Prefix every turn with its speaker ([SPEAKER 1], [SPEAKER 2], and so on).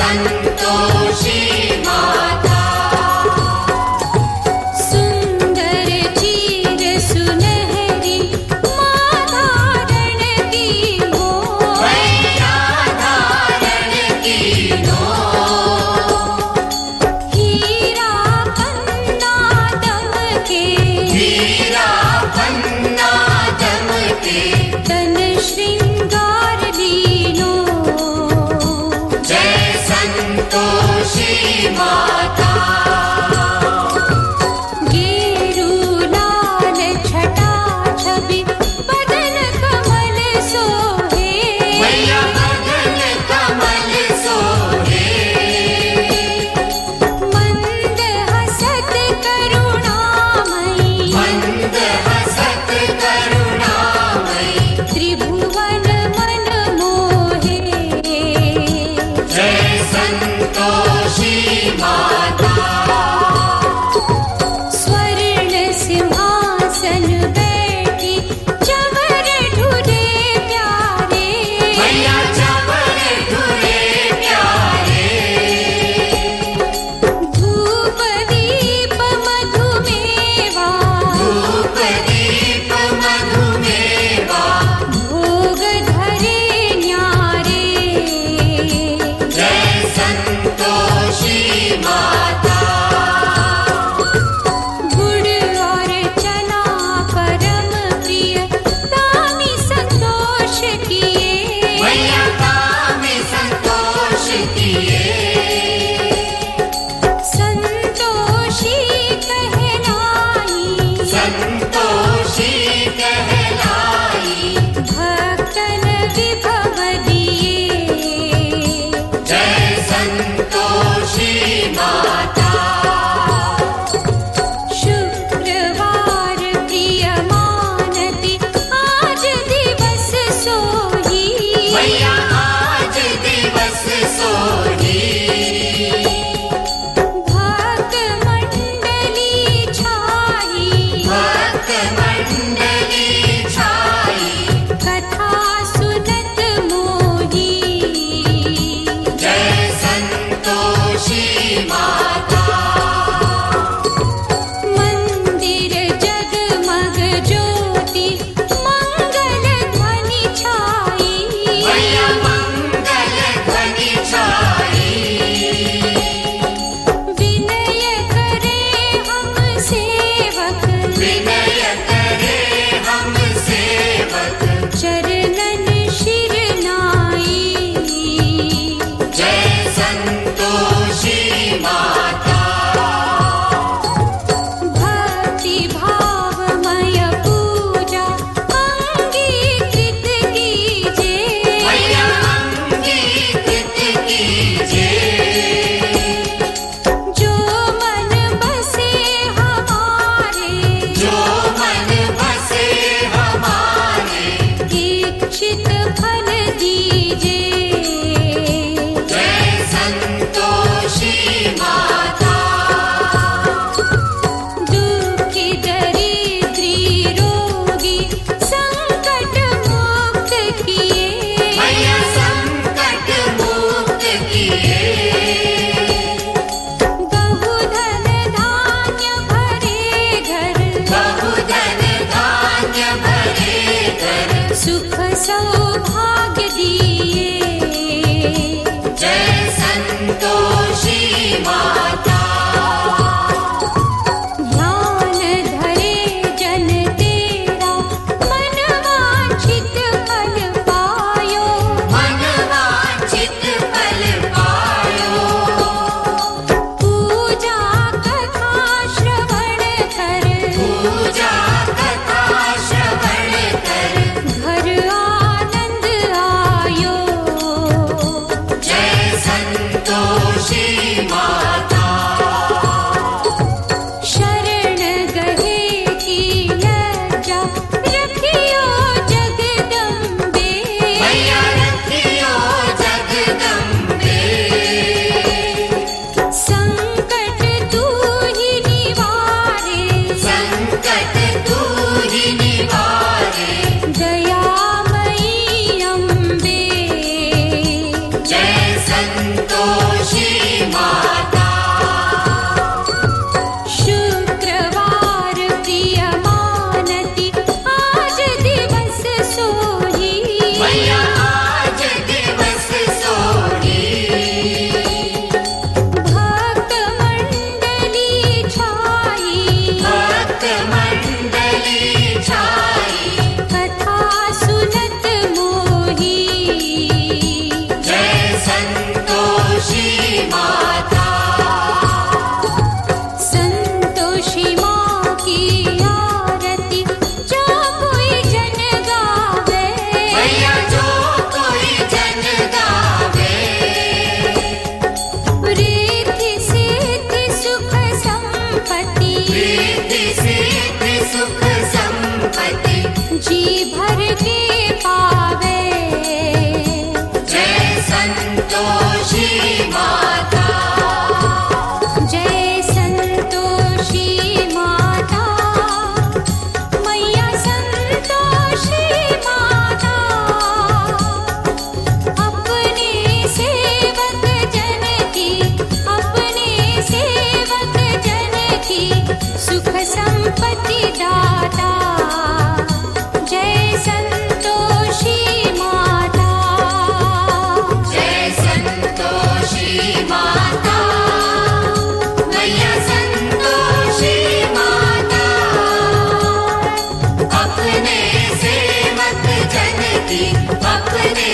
[SPEAKER 1] sun. 봐.
[SPEAKER 2] मैया
[SPEAKER 1] आज दिवस सोही सुख सौभाग्य
[SPEAKER 2] अपने